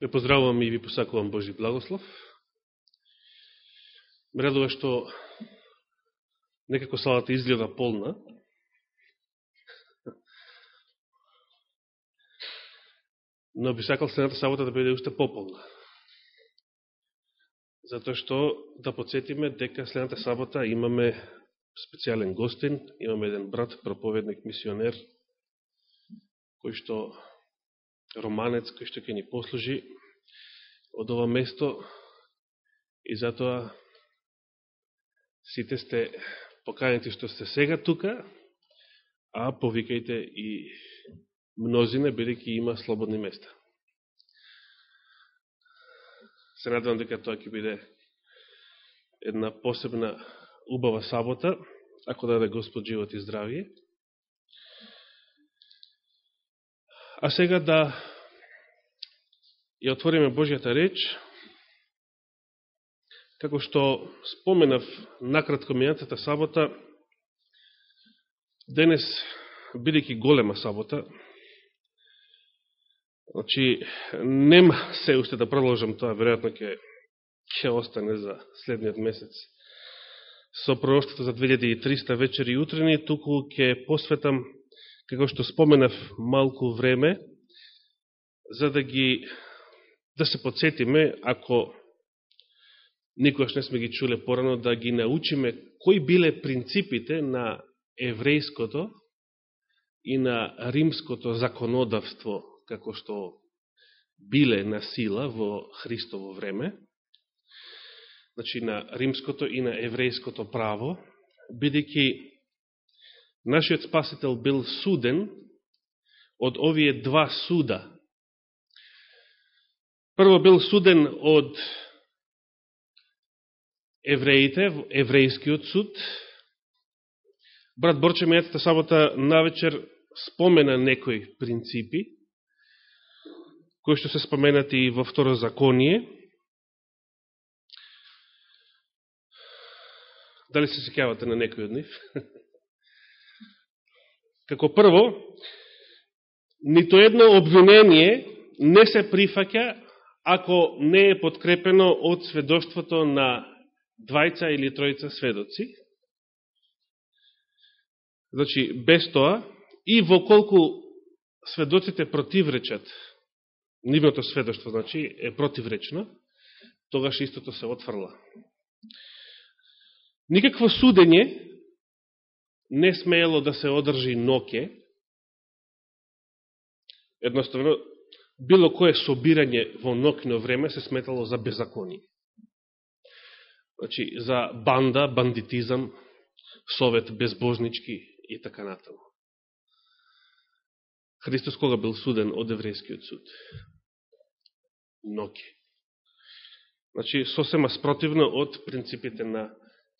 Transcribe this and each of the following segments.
Ве поздравувам и ви посакувам Божи благослов. Ме радува што некако салата изгледа полна. Но би сакал следната сабота да биде уште пополна. Затоа што да подсетиме дека следната сабота имаме специјален гостин, имаме еден брат, проповедник, мисионер, кој што романец кој што ќе ни послужи од ова место и затоа сите сте поканети што сте сега тука, а повикајте и мнозина, бидеќи има слободни места. Се надевам дека тоа ќе биде една посебна убава сабота, ако даде Господ живот и здравие. А сега да ја отвориме Божијата реч, како што споменав накратко мијатата сабота, денес, бидејќи голема сабота, значи, нема се уште да продолжам тоа, веројатно ќе ќе остане за следниот месец. Со пророштото за 2300 вечери и утрени, туку ќе посветам како што споменав малку време, за да ги да се подсетиме, ако никош не сме ги чуле порано, да ги научиме кои биле принципите на еврејското и на римското законодавство, како што биле на сила во Христово време, значи на римското и на еврејското право, бидејќи нашиот спасител бил суден од овие два суда. Прво бил суден од евреите, еврејскиот суд. Брат Борче мејатата сабота навечер спомена некои принципи, кои што се споменати и во второ законие. Дали се секјавате на некој од нив? Како прво, нито едно обвинение не се прифаќа ако не е подкрепено од сведоштвото на двајца или тројца сведоци. Значи, без тоа, и во колку сведоците противречат, нивното сведоштво, значи, е противречно, тогаш истото се отфрла. Никакво судење не смеело да се одржи ноке, едноставно, било кое собирање во нокно време се сметало за беззаконие. Значи, за банда, бандитизам, совет безбожнички и така натаму. Христос кога бил суден од еврејскиот суд? Ноке. Значи, сосема спротивно од принципите на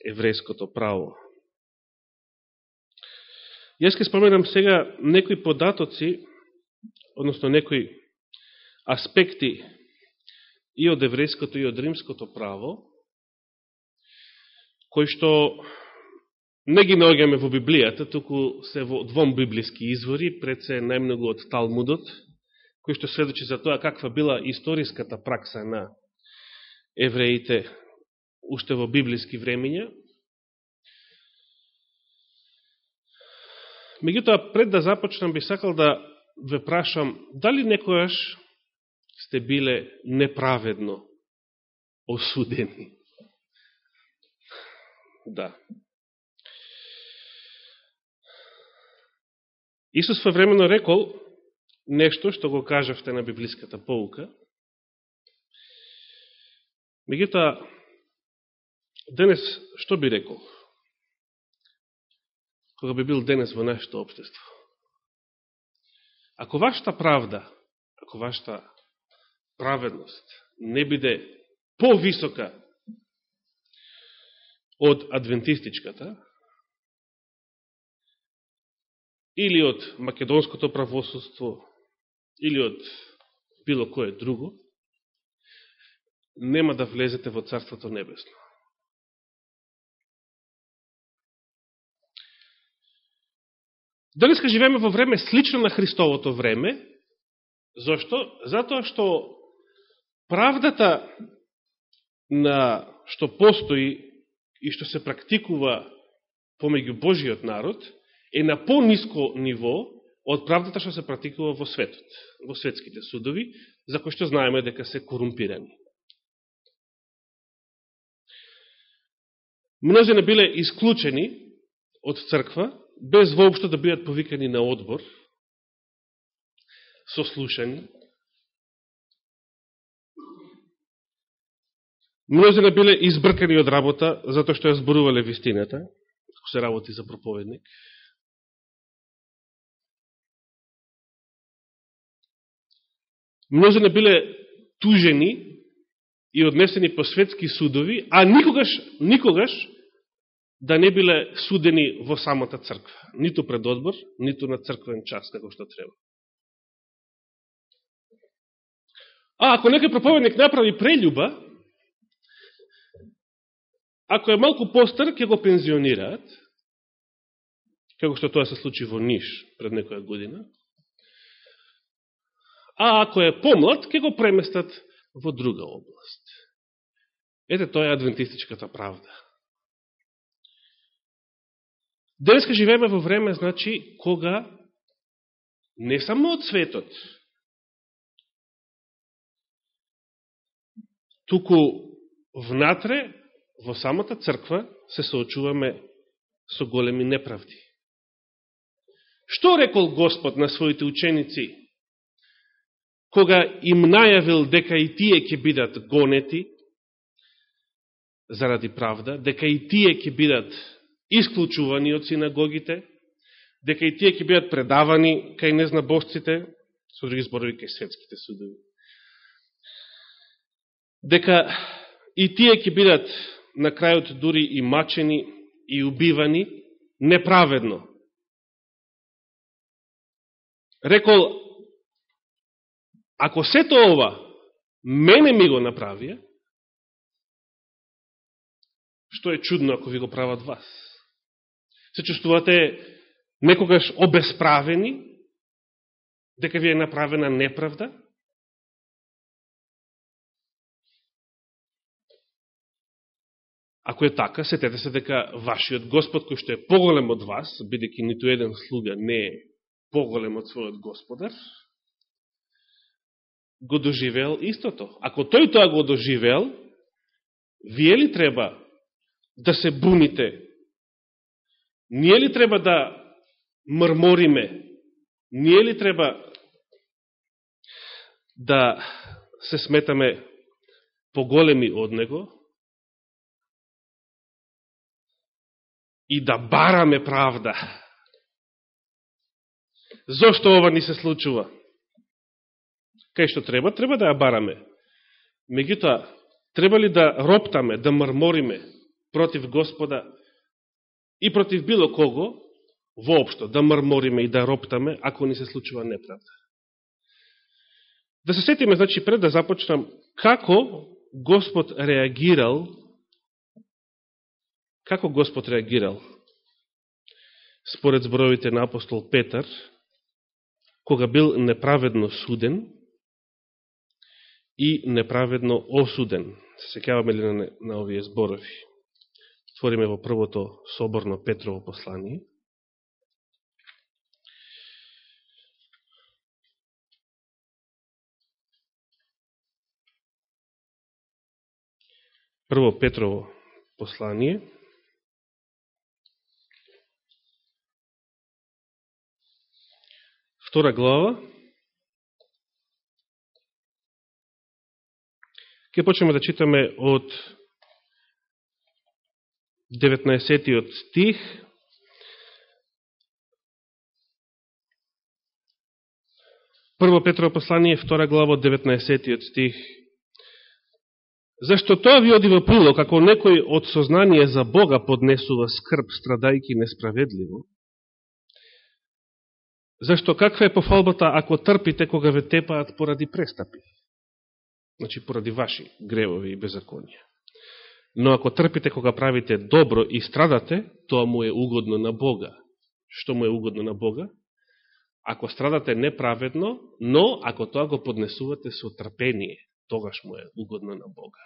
еврејското право. Јас ке споменам сега некои податоци, односно некои аспекти и од еврејското и од римското право, кои што не ги наоѓаме во Библијата, туку се во двом библиски извори, пред се најмногу од Талмудот, кој што сведочи за тоа каква била историската пракса на евреите уште во библиски времења, Меѓутоа, пред да започнам, би сакал да ве прашам, дали некојаш сте биле неправедно осудени? Да. Исус времено рекол нешто што го кажавте на библиската поука. Меѓутоа, денес што би рекол? Кога би бил денес во нашето обштество. Ако вашата правда, ако вашата праведност не биде повисока од адвентистичката, или од македонското правосудство, или од било кое друго, нема да влезете во Царството Небесно. Денеска живееме во време слично на Христовото време. Зошто? Затоа што правдата на што постои и што се практикува помеѓу Божиот народ е на по-ниско ниво од правдата што се практикува во светот, во светските судови, за кои што знаеме дека се корумпирани. Мнози не биле исклучени од црква, без воопшто да бидат повикани на одбор, сослушани. Мнозина биле избркани од работа, затоа што ја зборувале вистината, ако се работи за проповедник. Мнозина биле тужени и однесени по светски судови, а никогаш, никогаш да не биле судени во самата црква. Ниту пред одбор, ниту на црквен час, како што треба. А ако некој проповедник направи прелюба, ако е малку постар, ќе го пензионираат, како што тоа се случи во Ниш пред некоја година, а ако е помлад, ќе го преместат во друга област. Ете, тоа е адвентистичката правда. Денеска живееме во време, значи, кога не само од светот, туку внатре, во самата црква, се соочуваме со големи неправди. Што рекол Господ на своите ученици, кога им најавил дека и тие ќе бидат гонети заради правда, дека и тие ќе бидат исклучувани од синагогите, дека и тие ќе бидат предавани кај незнабожците, со други зборови кај светските судови. Дека и тие ќе бидат на крајот дури и мачени и убивани неправедно. Рекол, ако сето ова мене ми го направија, што е чудно ако ви го прават вас? Се чувствувате некогаш обесправени, дека ви е направена неправда? Ако е така, сетете се дека вашиот Господ, кој што е поголем од вас, бидеќи ниту еден слуга не е поголем од својот Господар, го доживел истото. Ако тој тоа го доживел, вие ли треба да се буните Ние ли треба да мрмориме? Ние ли треба да се сметаме поголеми од него? И да бараме правда? Зошто ова ни се случува? Кај што треба? Треба да ја бараме. Меѓутоа, треба ли да роптаме, да мрмориме против Господа и против било кого, воопшто, да мрмориме и да роптаме, ако ни се случува неправда. Да се сетиме, значи, пред да започнам, како Господ реагирал, како Господ реагирал, според зборовите на апостол Петар, кога бил неправедно суден и неправедно осуден. Се секаваме ли на, на овие зборови? Твориме во првото соборно Петрово послание. Прво Петрово послание. Втора глава. Ке почнеме да читаме од 19 стих, Прво Петро послание, втора глава, 19 стих. Зашто тоа ви оди во прилог, ако некој од сознание за Бога поднесува скрб, страдајки несправедливо? Зашто каква е пофалбата ако трпите кога ве тепаат поради престапи? Значи, поради ваши гревови и беззаконија. Но ако трпите кога правите добро и страдате, тоа му е угодно на Бога. Што му е угодно на Бога? Ако страдате неправедно, но ако тоа го поднесувате со трпение. тогаш му е угодно на Бога.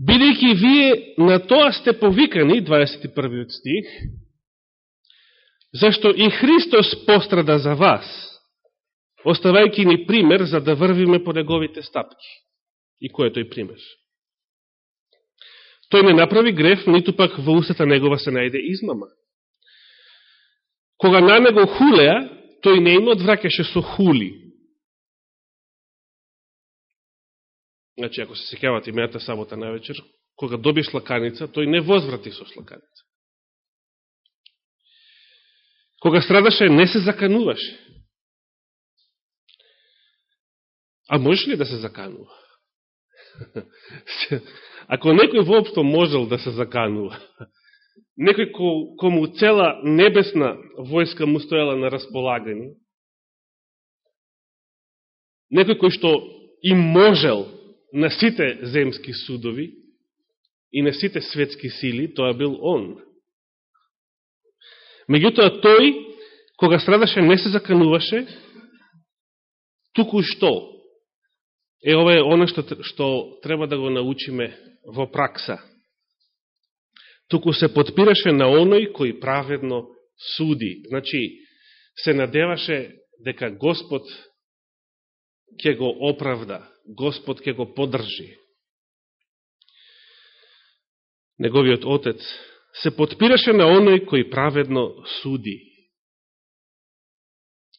Бидејќи вие на тоа сте повикани, 21 стих, зашто и Христос пострада за вас, оставајќи ни пример за да врвиме по неговите стапки. И кој е тој пример? Тој не направи греф, ниту пак во устата негова се најде измама. Кога на него хулеа, тој не им одвракеше со хули. Значи, ако се секјавате имејата сабота на вечер, кога доби шлаканица, тој не возврати со шлаканица. Кога страдаше, не се закануваше. А може ли да се заканува? Ако некој воопшто можел да се заканува, некој ко, кому цела небесна војска му стоела на располагање, некој кој што и можел на сите земски судови и на сите светски сили, тоа бил он. Меѓутоа тој, кога страдаше, не се закануваше, туку што? Е, ова е оно што, што треба да го научиме во пракса. Туку се подпираше на оној кој праведно суди. Значи, се надеваше дека Господ ќе го оправда, Господ ќе го подржи. Неговиот отец се подпираше на оној кој праведно суди.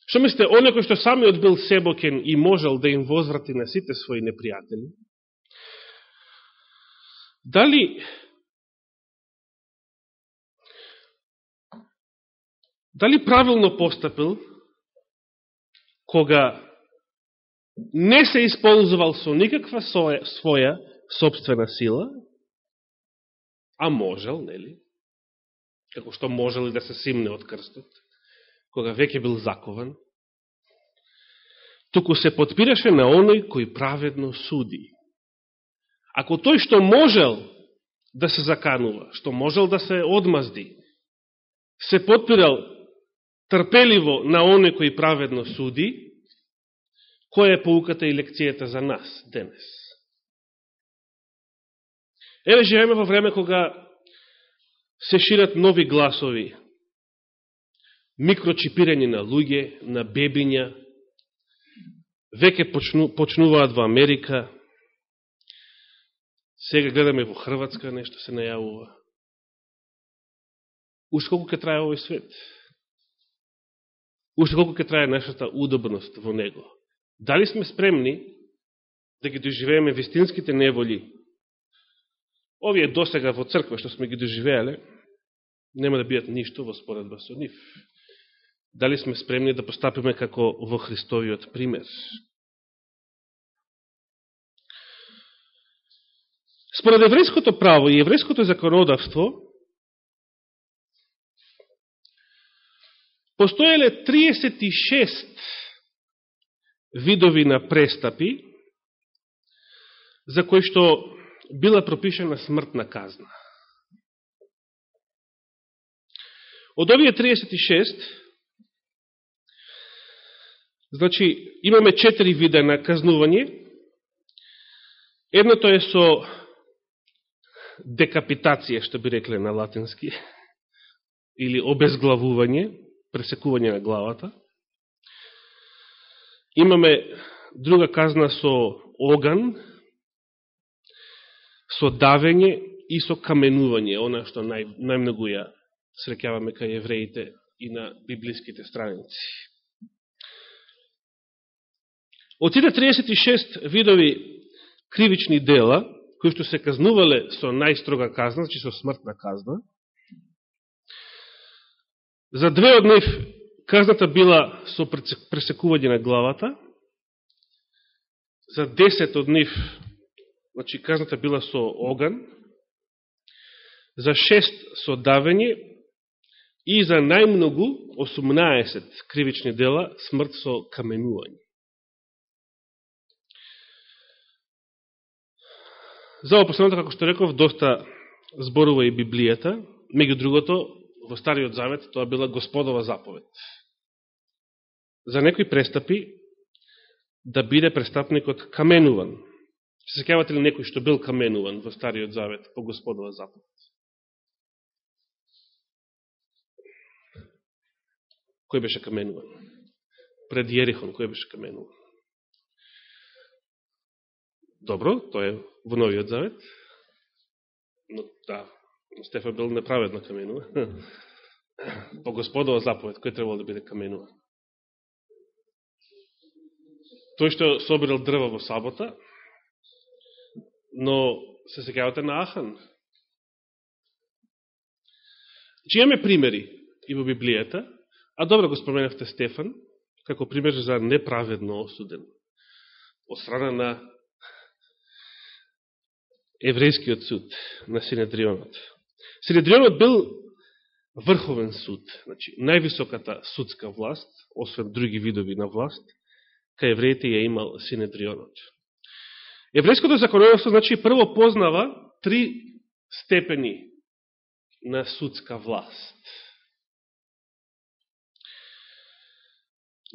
Што мислите, оне кој што самиот бил себокен и можел да им возврати на сите своји непријатели, дали дали правилно постапил кога не се исползувал со никаква своја, своја собствена сила, а можел, нели? Како што можел и да се симне од крстот, кога веќе бил закован, туку се подпираше на оној кој праведно суди. Ако тој што можел да се заканува, што можел да се одмазди, се подпирал трпеливо на оној кој праведно суди, Која е поуката и лекцијата за нас денес? Еве живееме во време кога се шират нови гласови, микрочипирање на луѓе, на бебиња, веќе почну, почнуваат во Америка, сега гледаме во Хрватска нешто се најавува. Уште колку ќе трае овој свет? Уште колку ќе трае нашата удобност во него? Дали сме спремни да ги доживееме вистинските неволи? Овие досега во црква што сме ги доживеале, нема да бијат ништо во споредба со нив. Дали сме спремни да постапиме како во Христовиот пример? Според еврејското право и еврејското законодавство, постоеле 36 видови на престапи, за кои што била пропишена смртна казна. Од овие 36, значи, имаме четири вида на казнување. Едното е со декапитација, што би рекле на латински, или обезглавување, пресекување на главата. Имаме друга казна со оган, со давење и со каменување, она што нај, најмногу ја срекаваме кај евреите и на библиските страници. Од сите 36 видови кривични дела, кои што се казнувале со најстрога казна, значи со смртна казна, за две од нив казната била со пресекување на главата, за 10 од нив, значи казната била со оган, за 6 со давење и за најмногу 18 кривични дела смрт со каменување. За опасеното, како што реков, доста зборува и Библијата, меѓу другото, во Стариот Завет тоа била Господова заповед. За некои престапи да биде престапникот каменуван. Се секјавате ли некој што бил каменуван во Стариот Завет по Господова заповед? Кој беше каменуван? Пред Јерихон, кој беше каменуван? Добро, тоа е во Новиот Завет. Но да, Стефан бил неправедно каменува. По Господова заповед, кој требало да биде каменува? Тој што собирал дрва во сабота, но се секавате на Ахан. Че имаме примери и во Библијата, а добро го споменавте Стефан, како пример за неправедно осуден од страна на еврејскиот суд на Синедрионот. Синедрионот бил врховен суд, значи највисоката судска власт, освен други видови на власт, кај евреите ја имал Синедрионот. Еврејското законодавство, значи, прво познава три степени на судска власт.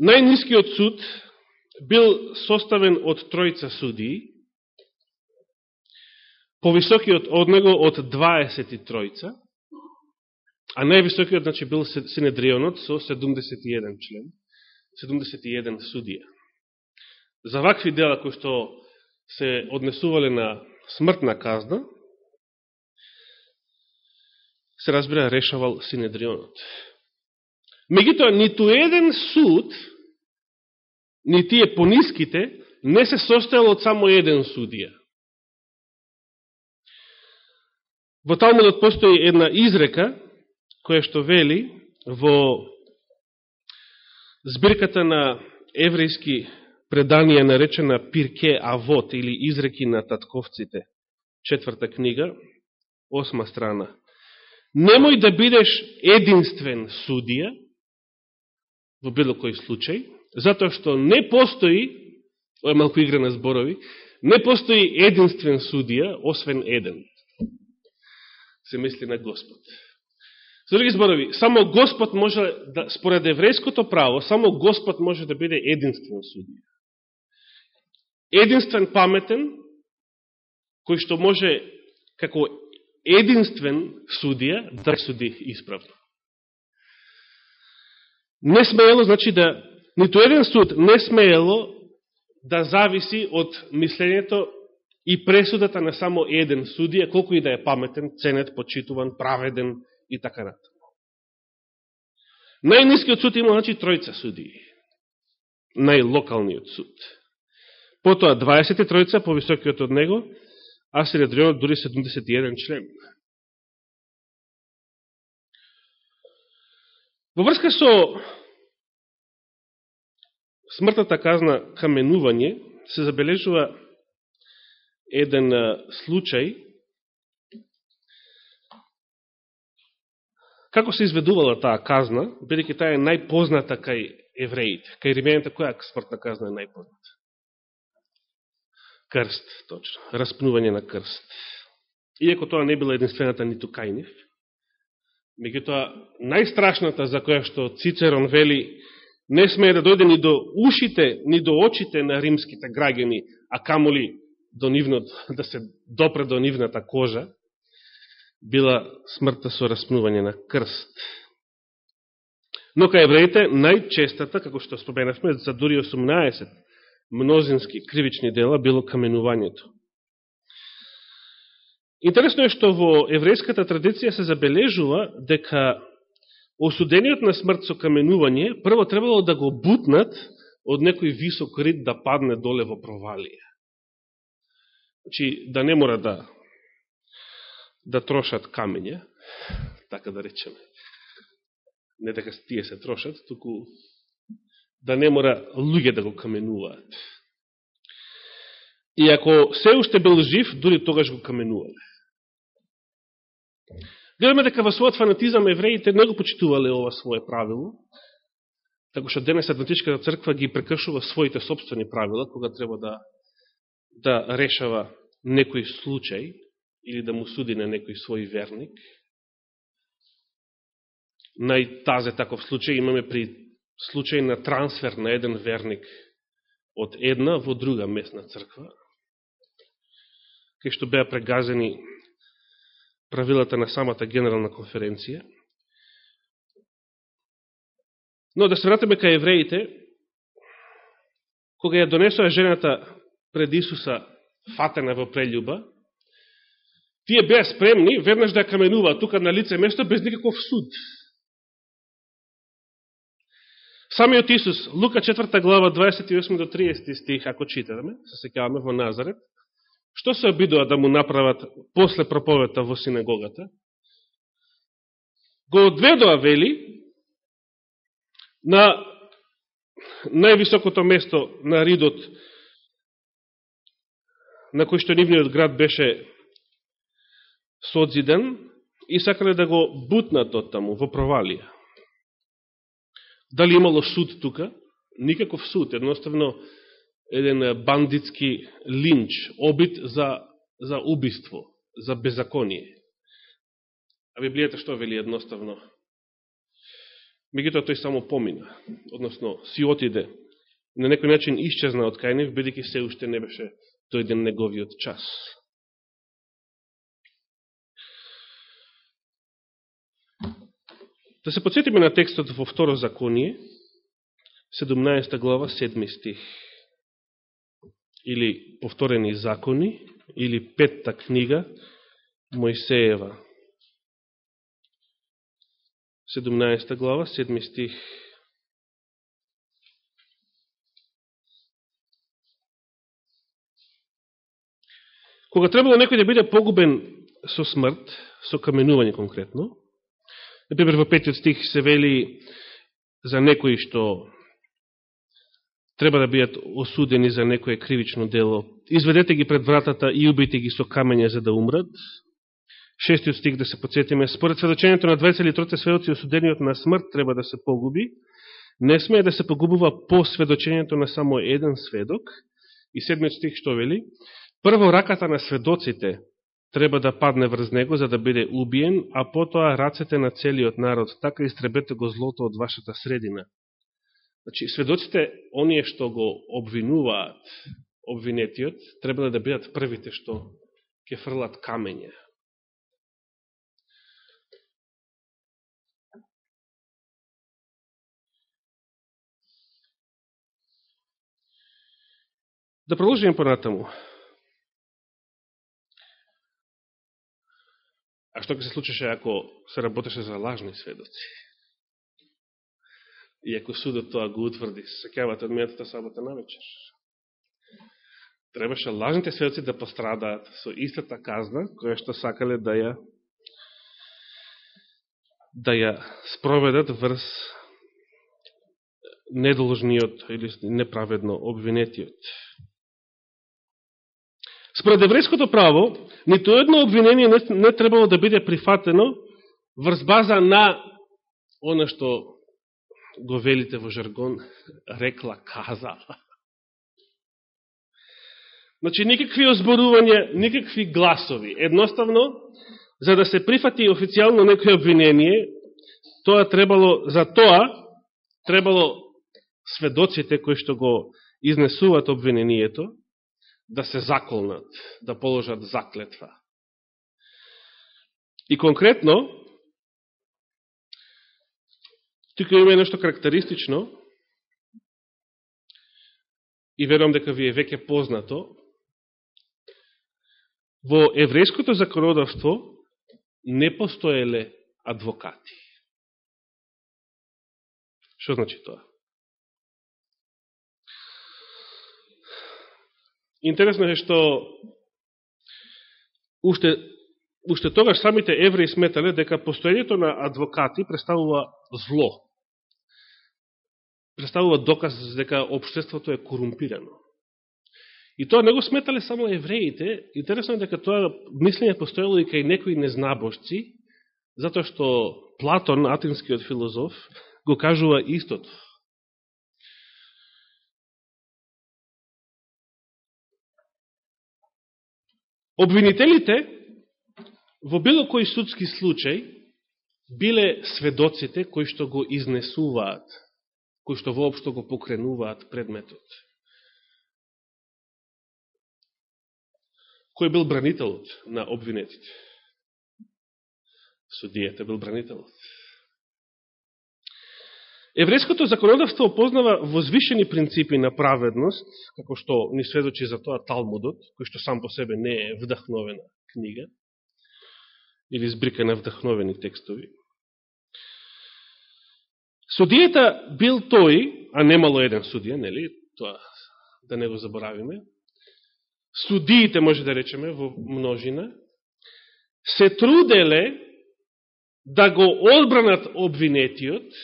Најнискиот суд бил составен од тројца судии, повисокиот од него од 23, а највисокиот значи, бил Синедрионот со 71 член, 71 судија. За вакви дела кои што се однесувале на смртна казна, се разбира решавал Синедрионот. Мегутоа, ниту еден суд, ни тие пониските, не се состојал од само еден судија. Во Талмудот постои една изрека, која што вели во збирката на еврејски преданија наречена Пирке Авот или изреки на татковците, четврта книга, осма страна. Немој да бидеш единствен судија во било кој случај, затоа што не постои, ова е малко игра на зборови, не постои единствен судија, освен еден. Се мисли на Господ. За други зборови, само Господ може да, според еврејското право, само Господ може да биде единствен судија единствен паметен, кој што може како единствен судија да суди исправно. Не смеело, значи да, нито еден суд не смеело да зависи од мислењето и пресудата на само еден судија, колку и да е паметен, ценет, почитуван, праведен и така натаму. Најнискиот суд има, значи, тројца судии. Најлокалниот суд. Потоа 23 повисокиот од него, а Синедрионот дури 71 член. Во врска со смртната казна каменување, се забележува еден случај, како се изведувала таа казна, бидеќи таа е најпозната кај евреите, кај римените, која смртна казна е најпозната? крст, точно, распнување на крст. Иако тоа не била единствената ниту кај нив, меѓутоа најстрашната за која што Цицерон вели не смее да дојде ни до ушите, ни до очите на римските граѓани, а камоли до нивно, да се допре до нивната кожа, била смртта со распнување на крст. Но кај евреите најчестата, како што споменавме, за дури 18 мнозински кривични дела било каменувањето. Интересно е што во еврејската традиција се забележува дека осудениот на смрт со каменување прво требало да го бутнат од некој висок рид да падне доле во провалија. Значи, да не мора да да трошат камења, така да речеме. Не дека тие се трошат, туку да не мора луѓе да го каменуваат. И ако се уште бил жив, дури тогаш го каменувале. Гледаме дека во својот фанатизам евреите не го почитувале ова свое правило, така што денес Адвентичката црква ги прекршува своите собствени правила, кога треба да, да решава некој случај или да му суди на некој свој верник. Најтазе таков случај имаме при случај на трансфер на еден верник од една во друга местна црква, кај што беа прегазени правилата на самата генерална конференција. Но да се вратиме кај евреите, кога ја донесоа жената пред Исуса фатена во прелюба, тие беа спремни веднаш да каменуваат тука на лице место без никаков суд. Самиот Исус, Лука 4 глава 28 до 30 стих, ако читаме, се секаваме во Назарет, што се обидува да му направат после проповета во синагогата? Го одведоа, вели, на највисокото место на ридот, на кој што нивниот град беше содзиден, и сакале да го бутнат од таму, во провалија. Дали имало суд тука? Никаков суд, едноставно еден бандитски линч, обид за, за убиство, за беззаконие. А Библијата што вели едноставно? Мегутоа тој само помина, односно си отиде, на некој начин исчезна од кајнев, бидеќи се уште не беше дојде неговиот час. Да се подсетиме на текстот во второ законие, 17 глава, 7 стих. Или повторени закони, или петта книга, Мојсеева. 17 глава, 7 стих. Кога требало некој да биде погубен со смрт, со каменување конкретно, Например, во петиот стих се вели за некои што треба да бидат осудени за некое кривично дело. Изведете ги пред вратата и убите ги со камење за да умрат. Шестиот стих да се подсетиме. Според сведочењето на 20 или троте сведоци, осудениот на смрт треба да се погуби. Не смее да се погубува по сведочењето на само еден сведок. И седмиот стих што вели? Прво раката на сведоците треба да падне врз него за да биде убиен, а потоа рацете на целиот народ, така истребете го злото од вашата средина. Значи, сведоците, оние што го обвинуваат обвинетиот, треба да бидат првите што ќе фрлат камења. Да продолжиме понатаму. Што ќе се случеше ако се работеше за лажни сведоци? И ако судот тоа го утврди, се секјавате од мијатата сабота на вечер. Требаше лажните сведоци да пострадаат со истата казна, која што сакале да ја да ја спроведат врз недолжниот или неправедно обвинетиот. Според еврејското право, нито едно обвинение не, не требало да биде прифатено врз база на она што го велите во жаргон, рекла, каза. Значи, никакви озборувања, никакви гласови. Едноставно, за да се прифати официјално некој обвинение, тоа требало, за тоа требало сведоците кои што го изнесуваат обвинението, да се заколнат, да положат заклетва. И конкретно, тука има нешто карактеристично, и верувам дека ви е веќе познато, во еврејското законодавство не постоеле адвокати. Што значи тоа? Интересно е што уште, уште тогаш самите евреи сметале дека постоењето на адвокати представува зло. Представува доказ дека обштеството е корумпирано. И тоа не го сметале само евреите. Интересно е дека тоа мислење постоело и кај некои незнабожци, затоа што Платон, атинскиот филозоф, го кажува истото. Обвинителите во било кој судски случај биле сведоците кои што го изнесуваат, кои што воопшто го покренуваат предметот. Кој бил бранителот на обвинетите? Судијата бил бранителот. Еврејското законодавство познава возвишени принципи на праведност, како што ни сведочи за тоа Талмудот, кој што сам по себе не е вдахновена книга, или збрика на вдахновени текстови. Судијата бил тој, а немало еден судија, нели, тоа да не го заборавиме, судиите, може да речеме, во множина, се труделе да го одбранат обвинетиот,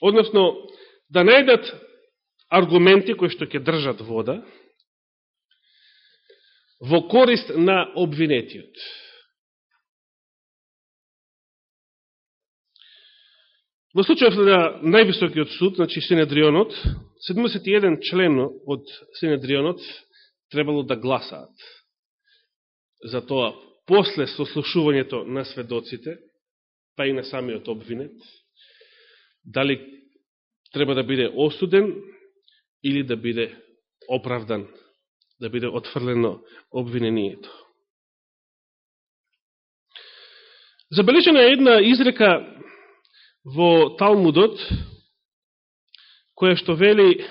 односно да најдат аргументи кои што ќе држат вода во корист на обвинетиот. Во случајот на највисокиот суд, значи Синедрионот, 71 член од Синедрионот требало да гласаат за тоа после сослушувањето на сведоците, па и на самиот обвинет, дали треба да биде осуден или да биде оправдан, да биде отфрлено обвинението. Забележена е една изрека во Талмудот, која што вели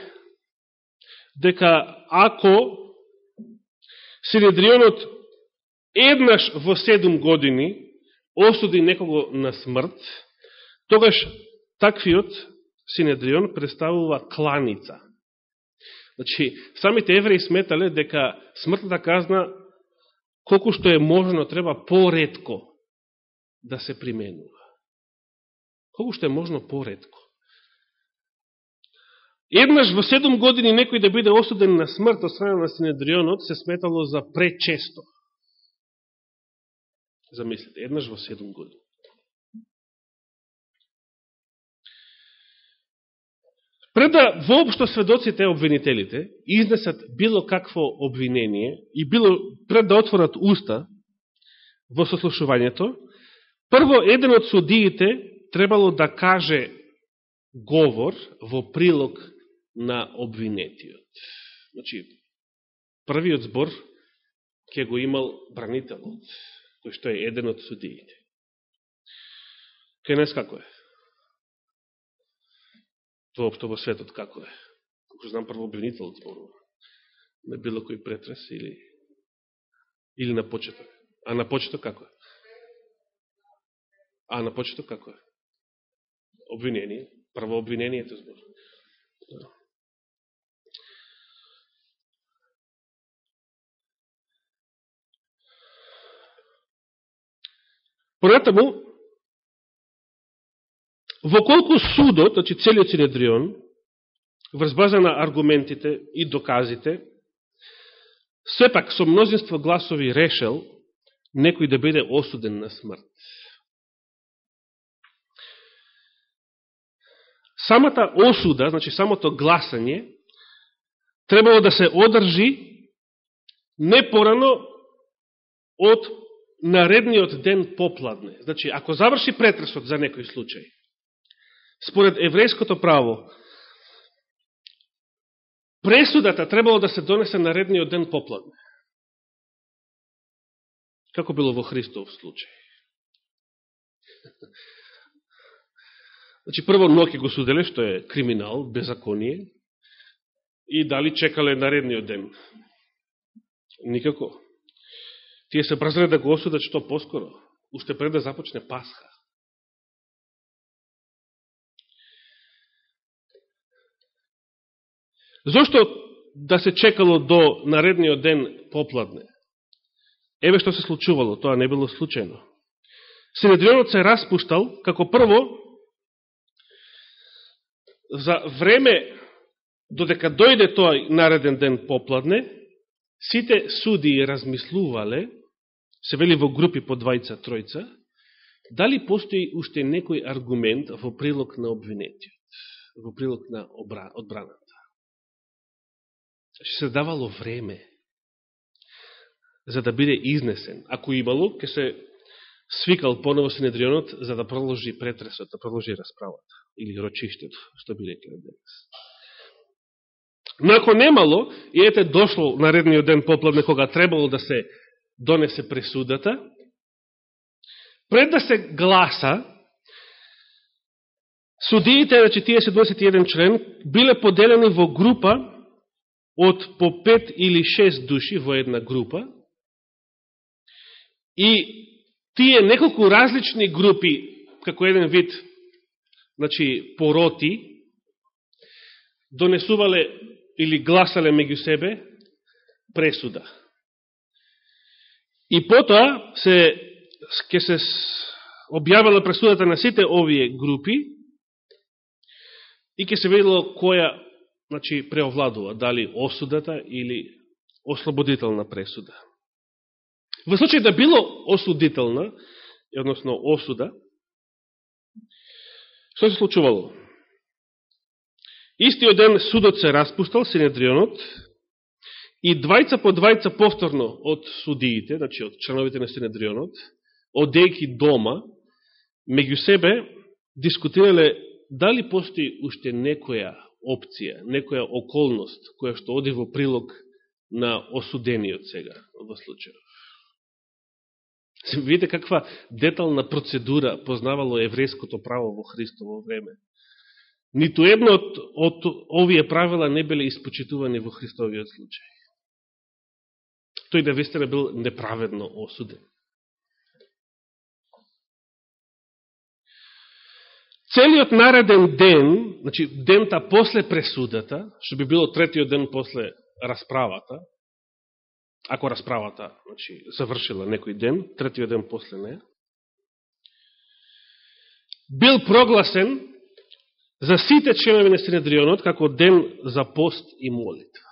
дека ако Синедрионот еднаш во седум години осуди некого на смрт, тогаш таквиот Синедрион представува кланица. Значи, самите евреи сметале дека смртната казна колку што е можно треба поредко да се применува. Колку што е можно поредко. Еднаш во седум години некој да биде осуден на смрт од страна на Синедрионот се сметало за пречесто. Замислите, еднаш во седум години. Пред да воопшто сведоците, обвинителите, изнесат било какво обвинение и било пред да отворат уста во сослушувањето, прво еден од судиите требало да каже говор во прилог на обвинетиот. Значи, првиот збор ќе го имал бранителот, кој што е еден од судиите. Кај нас како е? Воопшто во светот како е. кога знам прво обвинителот зборува. На било кој претрес или или на почеток. А на почеток како е? А на почеток како е? Обвинение. Прво обвинението збор. Да. Понатаму, Во колку судот, значи целиот Синедрион, врз база на аргументите и доказите, сепак со мнозинство гласови решел некој да биде осуден на смрт. Самата осуда, значи самото гласање, требало да се одржи не порано од наредниот ден попладне. Значи, ако заврши претресот за некој случај, според еврејското право, пресудата требало да се донесе на редниот ден попладне. Како било во Христов случај? Значи, прво ноки го суделе, што е криминал, беззаконие, и дали чекале наредниот ден. Никако. Тие се брзале да го осудат што поскоро, уште пред да започне Пасха. Зошто да се чекало до наредниот ден попладне? Еве што се случувало, тоа не било случајно. Синедрионот се распуштал, како прво, за време, додека дојде тоа нареден ден попладне, сите суди размислувале, се вели во групи по двајца, тројца, дали постои уште некој аргумент во прилог на обвинетиот, во прилог на одбраната. Значи се давало време за да биде изнесен. Ако имало, ќе се свикал поново Синедрионот за да продолжи претресот, да продолжи расправата или рочиштето, што би рекли денес. Но ако немало, и ете дошло наредниот ден попладне, кога требало да се донесе пресудата, пред да се гласа, судиите значи тие 21 член биле поделени во група од по пет или шест души во една група и тие неколку различни групи, како еден вид значи, пороти, донесувале или гласале меѓу себе пресуда. И потоа се ке се објавила пресудата на сите овие групи и ке се видело која значи, преовладува, дали осудата или ослободителна пресуда. Во случај да било осудителна, односно осуда, што се случувало? Истиот ден судот се распустал, Синедрионот, и двајца по двајца повторно од судиите, значи од членовите на Синедрионот, одејќи дома, меѓу себе дискутирале дали постои уште некоја опција, некоја околност, која што оди во прилог на осудениот сега во случајот. Видите каква детална процедура познавало еврејското право во Христово време. Ниту едно од, од овие правила не биле испочитувани во Христовиот случај. Тој да вестера бил неправедно осуден. Целиот нареден ден, значи дента после пресудата, што би било третиот ден после расправата, ако расправата значи, завршила некој ден, третиот ден после неја, бил прогласен за сите членови на Синедрионот како ден за пост и молитва.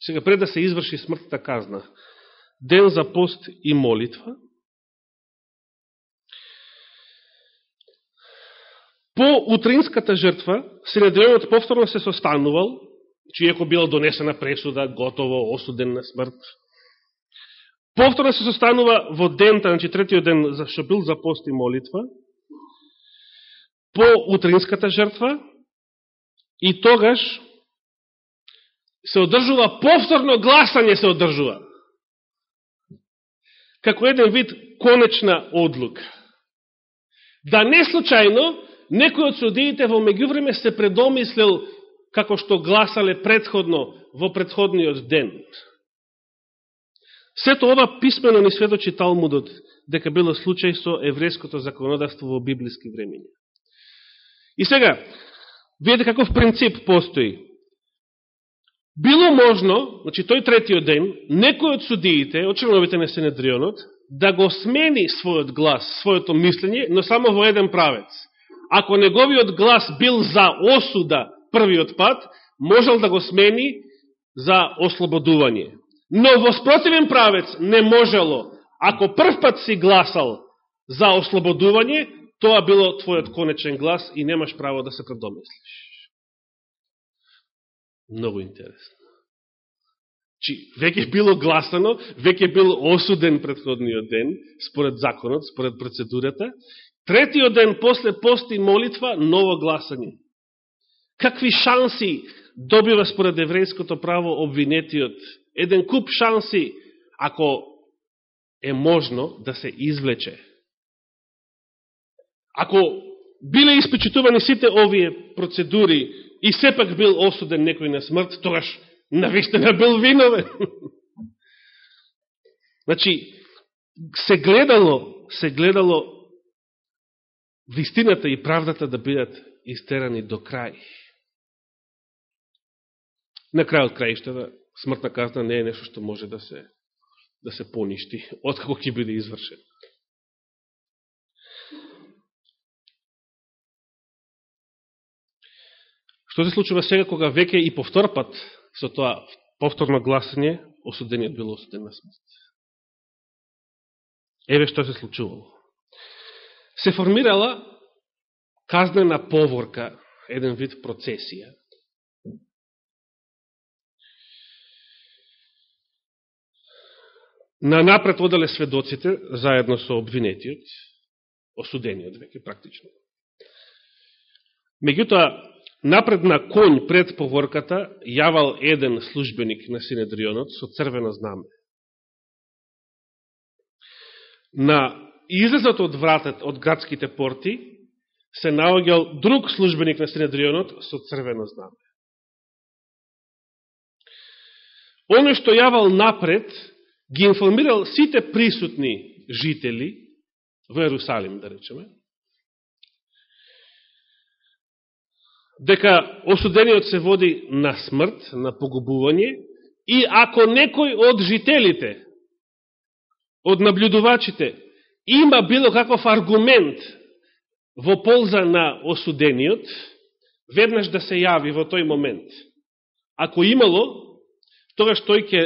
Сега пред да се изврши смртта казна, ден за пост и молитва, по утринската жртва, Синедрионот повторно се состанувал, значи, чијако била донесена пресуда, готово, осуден на смрт. Повторно се состанува во дента, значи третиот ден, за што бил за пост и молитва, по утринската жртва и тогаш се одржува повторно гласање се одржува. Како еден вид конечна одлука. Да не случајно некој од судиите во меѓувреме се предомислил како што гласале предходно во предходниот ден. Сето ова писмено ни сведочи Талмудот дека било случај со еврејското законодавство во библиски времења. И сега, видите каков принцип постои. Било можно, значи тој третиот ден, некој од судиите, од членовите на Сенедрионот, да го смени својот глас, својото мислење, но само во еден правец. Ако неговиот глас бил за осуда првиот пат, можел да го смени за ослободување. Но во спротивен правец не можело. Ако прв пат си гласал за ослободување, тоа било твојот конечен глас и немаш право да се предомислиш. Много интересно. Чи, веќе било гласано, веќе бил осуден предходниот ден, според законот, според процедурата. Третиот ден после пост и молитва, ново гласање. Какви шанси добива според еврејското право обвинетиот? Еден куп шанси, ако е можно да се извлече Ако биле испечетувани сите овие процедури и сепак бил осуден некој на смрт, тогаш навистина бил виновен. значи, се гледало, се гледало вистината и правдата да бидат истерани до крај. На крајот краиштата, смртна казна не е нешто што може да се да се поништи, откако ќе биде извршен. Што се случува сега кога веќе и повтор пат со тоа повторно гласање осудениот било осуден на смрт? Еве што се случувало. Се формирала казнена поворка, еден вид процесија, На напред одале сведоците, заедно со обвинетиот, осудениот веќе практично. Меѓутоа, напред на конј пред поворката јавал еден службеник на Синедрионот со црвено знаме. На излезот од вратот, од градските порти се наоѓал друг службеник на Синедрионот со црвено знаме. Оно што јавал напред, ги информирал сите присутни жители во Ерусалим, да речеме, дека осудениот се води на смрт, на погубување, и ако некој од жителите, од наблюдувачите, има било каков аргумент во полза на осудениот, веднаш да се јави во тој момент. Ако имало, тогаш тој ќе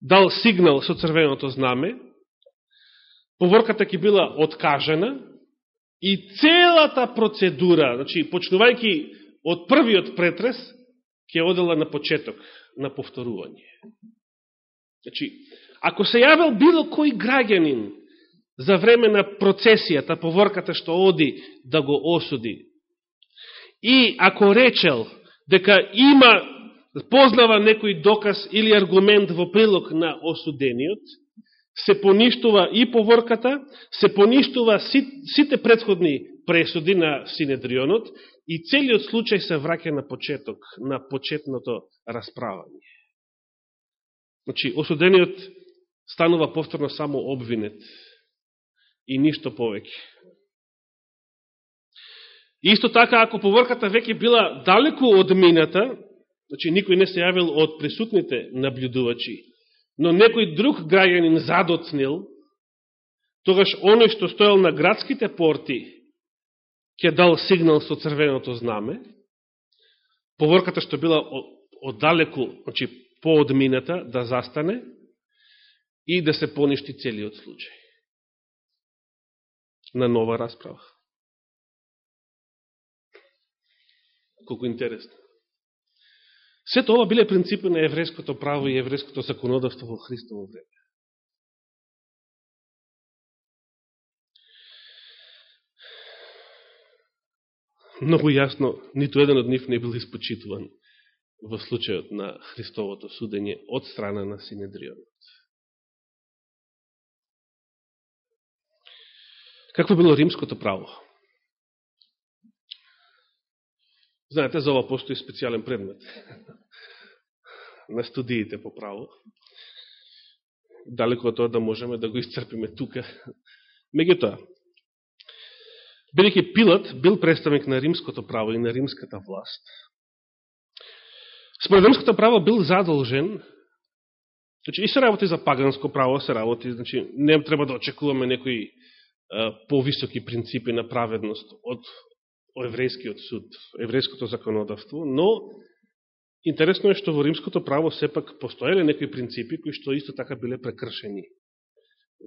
дал сигнал со црвеното знаме, поворката ќе била откажена И целата процедура, значи, почнувајќи од првиот претрес, ќе одела на почеток, на повторување. Значи, ако се јавил било кој граѓанин за време на процесијата, поворката што оди да го осуди, и ако речел дека има, познава некој доказ или аргумент во прилог на осудениот, се поништува и поворката, се поништува сите предходни пресуди на Синедрионот и целиот случај се враќа на почеток, на почетното расправање. Значи, осудениот станува повторно само обвинет и ништо повеќе. Исто така, ако поворката веќе била далеку од мината, значи никој не се јавил од присутните наблюдувачи, но некој друг граѓанин задоцнил, тогаш оној што стоел на градските порти ќе дал сигнал со црвеното знаме, поворката што била оддалеку, значи поодмината, да застане и да се поништи целиот случај. На нова расправа. Колко интересно. Сето ова биле принципи на еврејското право и еврејското законодавство во Христово време. Многу јасно, ниту еден од нив не бил испочитуван во случајот на Христовото судење од страна на Синедрионот. Какво било римското право? Знаете, за ова постои специјален предмет на студиите по право. Далеко од тоа да можеме да го исцрпиме тука. Меѓутоа, бидеќи Пилат бил представник на римското право и на римската власт, според римското право бил задолжен Значи, и се работи за паганско право, се работи, значи, не треба да очекуваме некои повисоки принципи на праведност од еврејскиот суд, еврејското законодавство, но интересно е што во римското право сепак постоеле некои принципи кои што исто така биле прекршени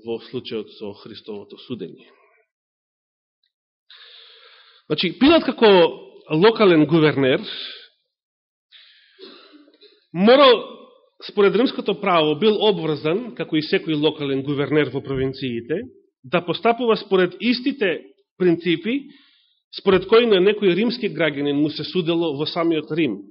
во случајот со Христовото судење. Значи, Пилат како локален гувернер морал, според римското право, бил обврзан, како и секој локален гувернер во провинциите, да постапува според истите принципи според кои на некој римски граѓанин му се судело во самиот Рим.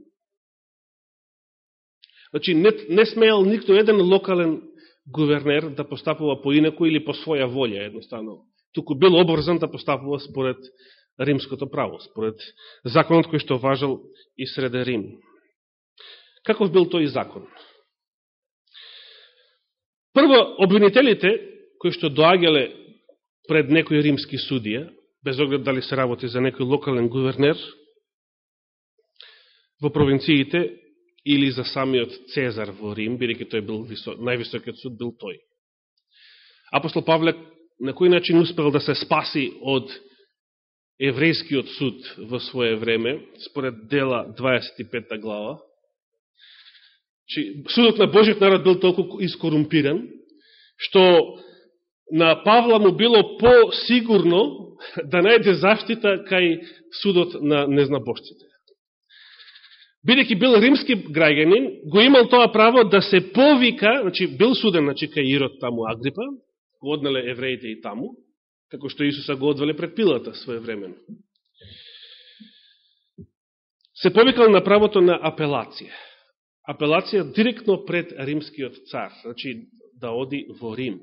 Значи, не, не смеел никто еден локален гувернер да постапува поинако или по своја волја, едноставно. Туку бил обврзан да постапува според римското право, според законот кој што важал и среде Рим. Каков бил тој закон? Прво, обвинителите, кои што доаѓале пред некој римски судија, без оглед дали се работи за некој локален гувернер во провинциите или за самиот Цезар во Рим, бидеќи тој бил висок, највисокиот суд бил тој. Апостол Павле на кој начин успел да се спаси од еврејскиот суд во своје време, според дела 25 глава, судот на Божиот народ бил толку искорумпиран, што на Павла му било по-сигурно да најде заштита кај судот на незнабожците. Бидеќи бил римски граѓанин, го имал тоа право да се повика, значи бил суден значи, кај Ирод таму Агрипа, го однеле евреите и таму, како што Исуса го одвеле пред пилата своевремено. се повикал на правото на апелација. Апелација директно пред римскиот цар, значи да оди во Рим.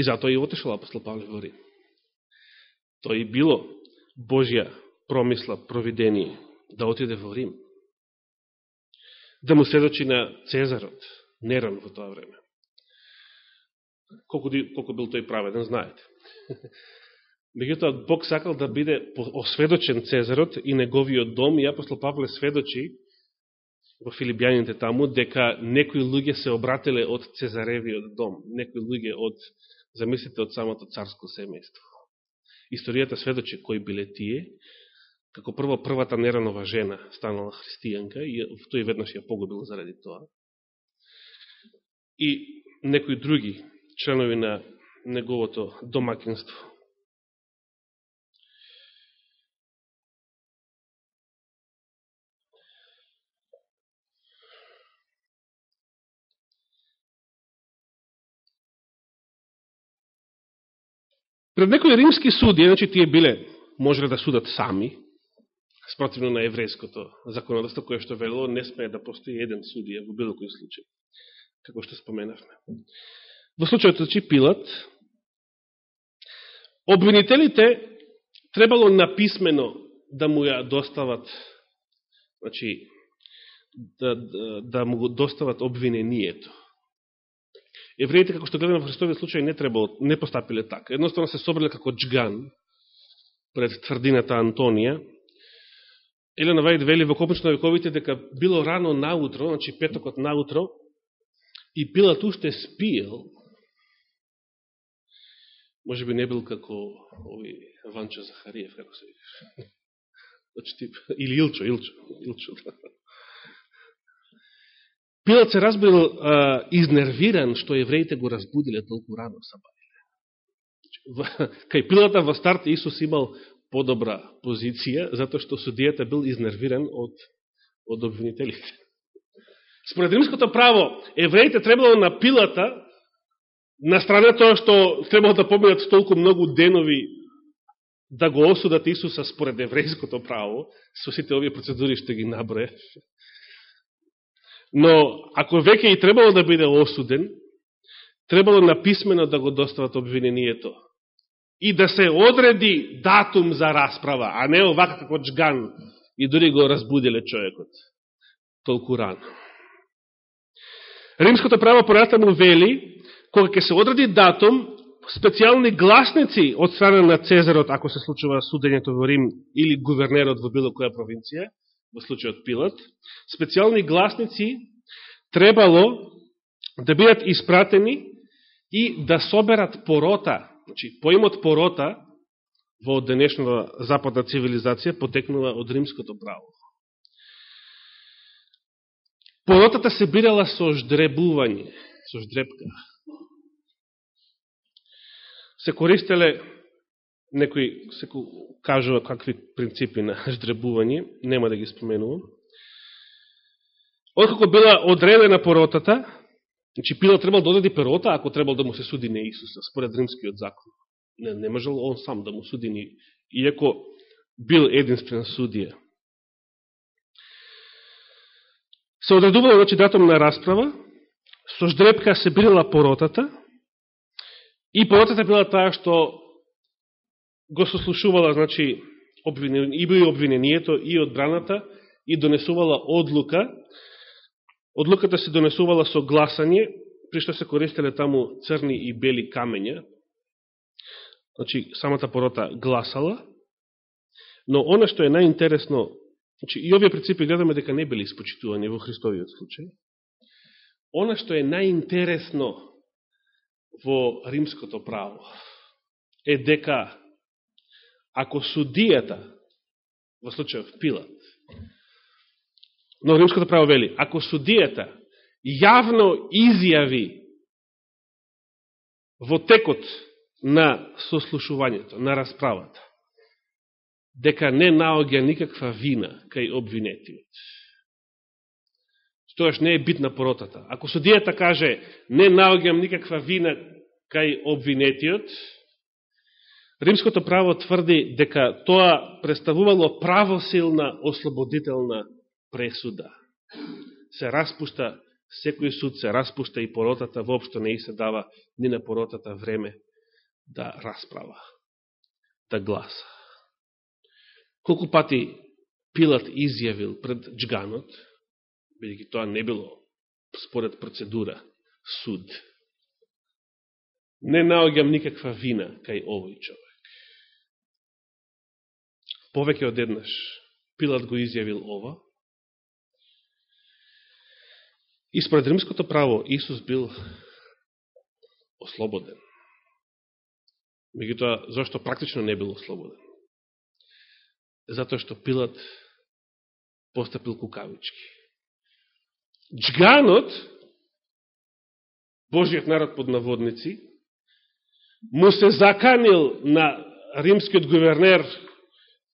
И затоа и отешол апостол Павле во Рим. Тоа и било Божја промисла, провидение, да отиде во Рим. Да му седочи на Цезарот, Нерон во тоа време. Колко, колко бил тој праведен, знаете. Меѓутоа, Бог сакал да биде осведочен Цезарот и неговиот дом, и апостол Павле сведочи во Филибјаните таму, дека некои луѓе се обрателе од Цезаревиот дом, некои луѓе од, замислите, од самото царско семејство. Историјата сведоче кои биле тие, како прво првата неранова жена станала христијанка и тој веднаш ја погубила заради тоа. И некои други членови на неговото домакинство. Пред некои римски суди, значи тие биле, можеле да судат сами, спротивно на еврејското законодавство, кое што велело, не смее да постои еден судија во било кој случај, како што споменавме. Во случајот, значи, Пилат, обвинителите требало написмено да му ја достават, значи, да, да, да му го достават обвинението евреите, како што гледаме во Христовиот случај, не требало, не постапиле така. Едноставно се собрале како джган пред тврдината Антонија. Елена Вајд вели во Копнично вековите дека било рано наутро, значи петокот наутро, и Пилат уште спиел, може би не бил како ови Ванчо Захариев, како се викаш. Значи, тип, или Илчо, Илчо, Илчо. Да. Пилат се разбил а, изнервиран што евреите го разбудиле толку рано сабајле. Значи, кај Пилата во старт Исус имал подобра позиција, затоа што судијата бил изнервиран од, од обвинителите. Според римското право, евреите требало на Пилата, на страна тоа што требало да поминат толку многу денови да го осудат Исуса според еврејското право, со сите овие процедури што ги набре, Но, ако веќе и требало да биде осуден, требало написмено да го достават обвинението. И да се одреди датум за расправа, а не овака како джган и дори го разбудиле човекот. Толку рано. Римското право понатаму вели, кога ќе се одреди датум, специјални гласници од страна на Цезарот, ако се случува судењето во Рим, или гувернерот во било која провинција, во случајот Пилат, специјални гласници требало да бидат испратени и да соберат порота, значи поимот порота во денешната западна цивилизација потекнува од римското право. Поротата се бирала со ждребување, со ждребка. Се користеле некои се кажува какви принципи на ждребување, нема да ги споменувам. Откако била одредена поротата, значи Пила требал да одреди порота, ако требал да му се суди не Исуса, според римскиот закон. Не, не можел он сам да му суди ни, иако бил единствен судија. Се одредувала, значи, датум на расправа, со ждребка се брила поротата, и поротата била таа што го сослушувала, значи, обвинен, и би обвинението и одбраната, и донесувала одлука. Одлуката се донесувала со гласање, при што се користеле таму црни и бели камења. Значи, самата порота гласала. Но она што е најинтересно, значи, и овие принципи гледаме дека не били испочитувани во Христовиот случај, она што е најинтересно во римското право е дека ако судијата, во случајот Пилат, но римското право вели, ако судијата јавно изјави во текот на сослушувањето, на расправата, дека не наоѓа никаква вина кај обвинетиот. Стојаш не е битна поротата. Ако судијата каже не наоѓам никаква вина кај обвинетиот, Римското право тврди дека тоа представувало правосилна ослободителна пресуда. Се распушта секој суд, се распушта и поротата, воопшто не и се дава ни на поротата време да расправа, да гласа. Колку пати Пилат изјавил пред джганот, бидеќи тоа не било според процедура, суд. Не наоѓам никаква вина кај овој човек. Повеќе од еднаш Пилат го изјавил ова. И според римското право Исус бил ослободен. Меѓутоа, зашто практично не бил ослободен? Затоа што Пилат постапил кукавички. Джганот, Божиот народ под наводници, му се заканил на римскиот гувернер,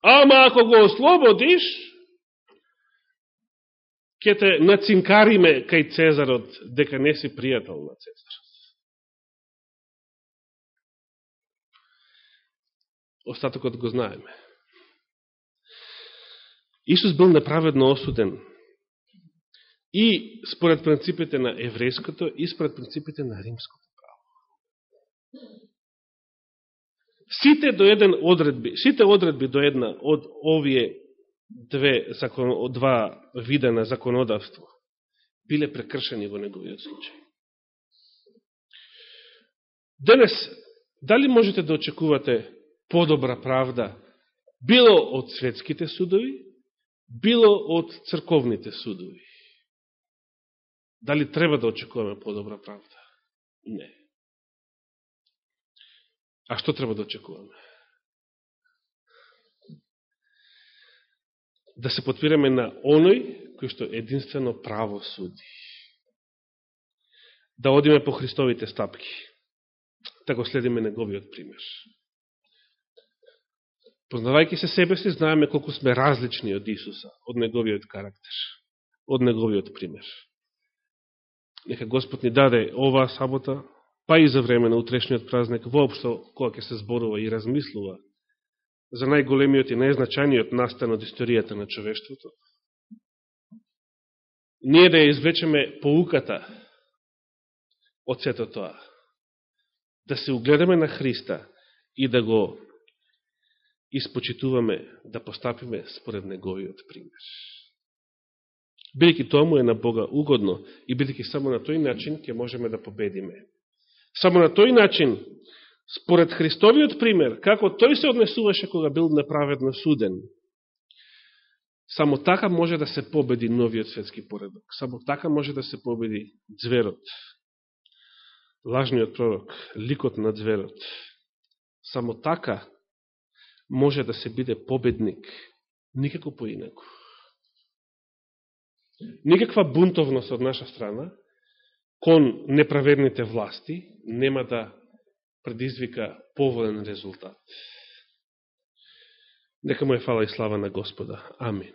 ама ако го ослободиш, ќе те нацинкариме кај Цезарот, дека не си пријател на Цезарот. Остатокот го знаеме. Исус бил неправедно осуден и според принципите на еврејското и според принципите на римското право. Сите до еден одредби, сите одредби до една од овие две закон, од два вида на законодавство биле прекршени во неговиот случај. Денес, дали можете да очекувате подобра правда било од светските судови, било од црковните судови. Дали треба да очекуваме подобра правда? Не. А што треба да очекуваме? Да се подпираме на оној кој што единствено право суди. Да одиме по Христовите стапки. Да го следиме неговиот пример. Познавајќи се себе си, знаеме колку сме различни од Исуса, од неговиот карактер, од неговиот пример. Нека Господ ни даде оваа сабота, па и за време на утрешниот празник, воопшто кога ќе се зборува и размислува за најголемиот и најзначајниот настан од историјата на човештвото, ние да ја извлечеме поуката од сето тоа, да се угледаме на Христа и да го испочитуваме да постапиме според неговиот пример. Бидеќи тоа му е на Бога угодно и бидеќи само на тој начин ќе можеме да победиме. Само на тој начин, според Христовиот пример, како тој се однесуваше кога бил неправедно суден, само така може да се победи новиот светски поредок. Само така може да се победи зверот, лажниот пророк, ликот на зверот. Само така може да се биде победник, никако поинако. Никаква бунтовност од наша страна кон неправедните власти нема да предизвика поволен резултат. Нека му е фала и слава на Господа. Амин.